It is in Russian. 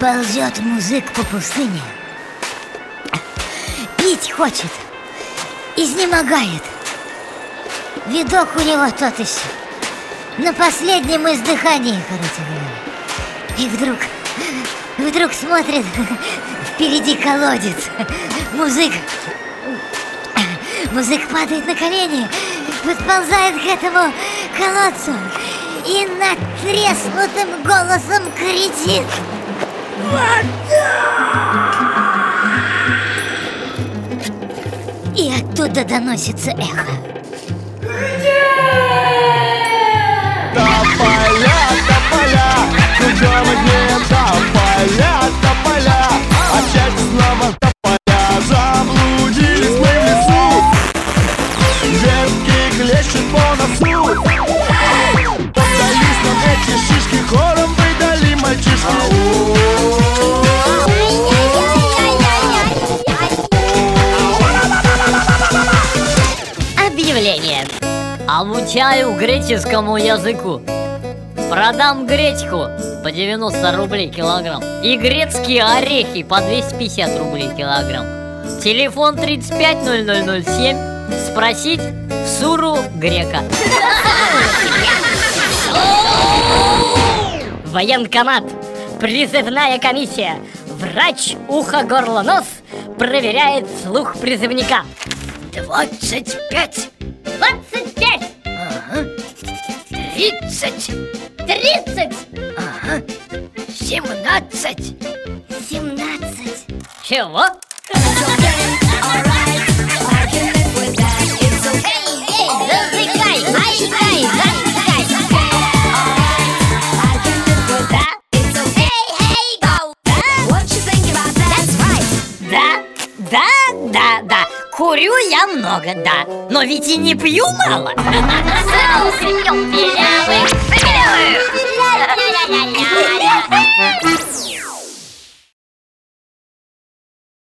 Идет музык по пустыне. Пить хочет Изнемогает. Видок у него тот еще На последнем издыхании, короче говоря. И вдруг Вдруг смотрит Впереди колодец. Музык Музык падает на колени Подползает к этому колодцу И натреснутым голосом кричит И оттуда доносится эхо. Тополя, тополя, кругом одни тополя, тополя. Опять снова тополя, заблудились мы в лесу. Ветки клещут по носу Объявление. Обучаю греческому языку. Продам гречку по 90 рублей килограмм. И грецкие орехи по 250 рублей килограмм. Телефон 350007 Спросить Суру Грека. Военкомат. Призывная комиссия. Врач ухо, горло, нос. Проверяет слух призывника 25 25 30 30 17 17 Чего? Зажигай, зажигай, зажигай Да, да, да, да Курю я много, да, но ведь и не пью мало. Соус пьем белявый, белявый